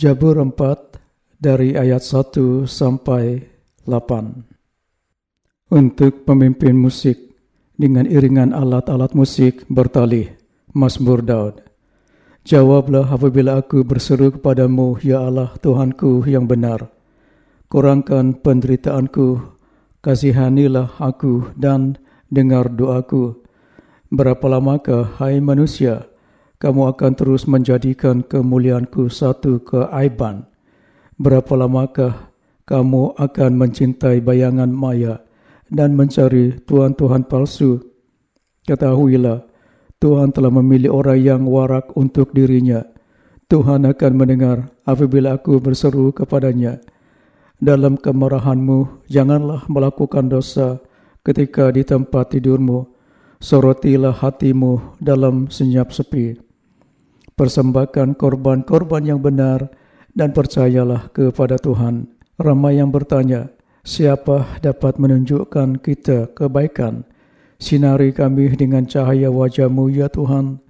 Jabur 4 dari ayat 1 sampai 8. Untuk pemimpin musik dengan iringan alat-alat musik bertalih, Mazmur Daud. Jawablah apabila aku berseru kepadamu, Ya Allah Tuhanku yang benar. Kurangkan penderitaanku, kasihanilah aku dan dengar doaku. Berapa lamakah, hai manusia, kamu akan terus menjadikan kemuliaanku satu keaiban. Berapa lamakah kamu akan mencintai bayangan maya dan mencari Tuhan-Tuhan palsu? Ketahuilah, Tuhan telah memilih orang yang warak untuk dirinya. Tuhan akan mendengar apabila aku berseru kepadanya. Dalam kemarahanmu, janganlah melakukan dosa ketika di tempat tidurmu. Sorotilah hatimu dalam senyap sepi persembahkan korban-korban yang benar dan percayalah kepada Tuhan. Ramai yang bertanya, siapa dapat menunjukkan kita kebaikan? Sinari kami dengan cahaya wajahmu ya Tuhan.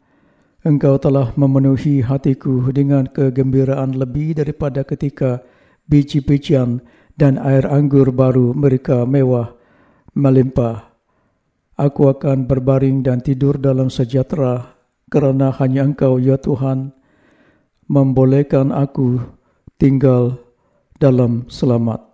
Engkau telah memenuhi hatiku dengan kegembiraan lebih daripada ketika biji-bijian dan air anggur baru mereka mewah melimpah. Aku akan berbaring dan tidur dalam sejahtera kerana hanya Engkau, ya Tuhan, membolehkan aku tinggal dalam selamat.